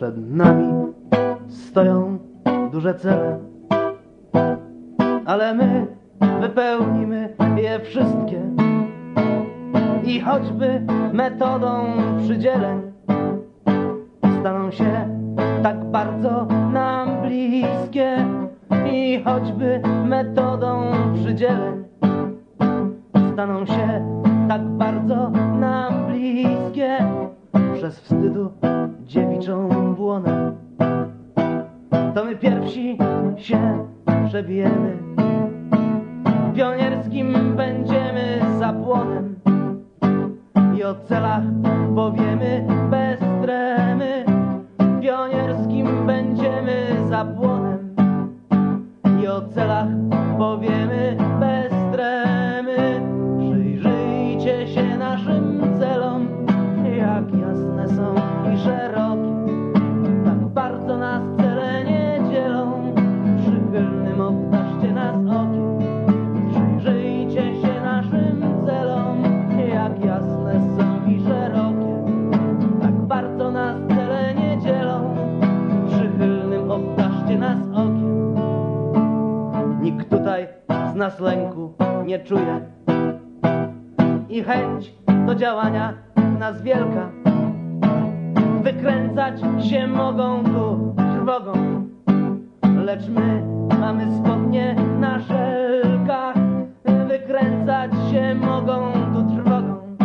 Przed nami stoją duże cele, ale my wypełnimy je wszystkie. I choćby metodą przydzieleń staną się tak bardzo nam bliskie. I choćby metodą przydzieleń staną się tak bardzo nam bliskie przez wstydu dziewiczą To my pierwsi się przebijemy, pionierskim będziemy zapłonem i o celach powiemy bez tremy. Pionierskim będziemy zapłonem i o celach powiemy przychylnym obdarzcie nas okiem. Przyjrzyjcie się naszym celom, jak jasne są i szerokie. Tak bardzo nas cele nie dzielą, przychylnym obdarzcie nas okiem. Nikt tutaj z nas lęku nie czuje i chęć do działania nas wielka. Wykręcać się mogą tu trwogą, lecz my mamy spodnie na szelkach. Wykręcać się mogą tu trwogą,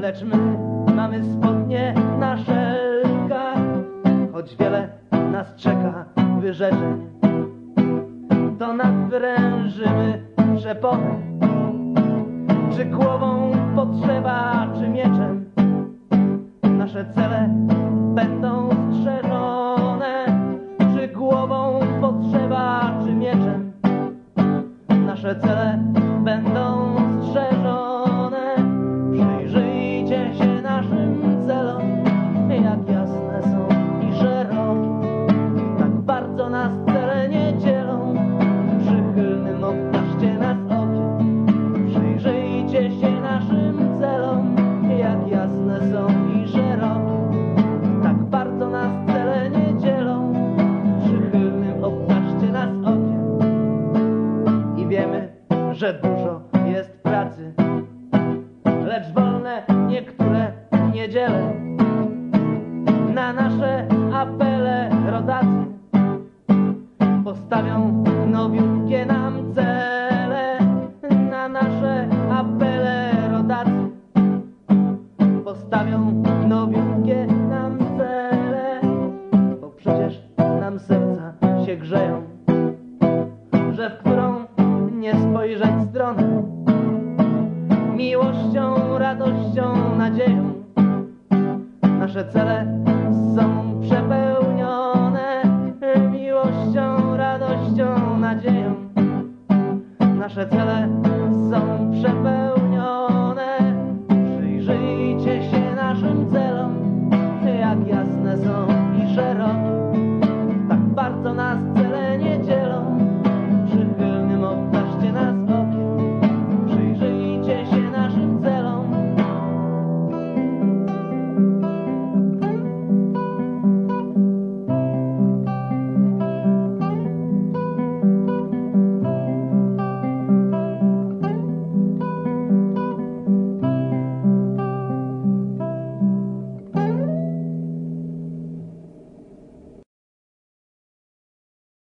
lecz my mamy spodnie na szelkach. Choć wiele nas czeka wyrzeczeń, to nadwyrężymy przeponem. Czy głową potrzeba, czy mieczem? Nasze cele postawią nowiutkie nam cele. Na nasze apele rodacy postawią nowiutkie nam cele. Bo przecież nam serca się grzeją, że w którą nie spojrzeć stronę. Miłością, radością, nadzieją nasze cele są przepełnione Nasze cele są przepełnione.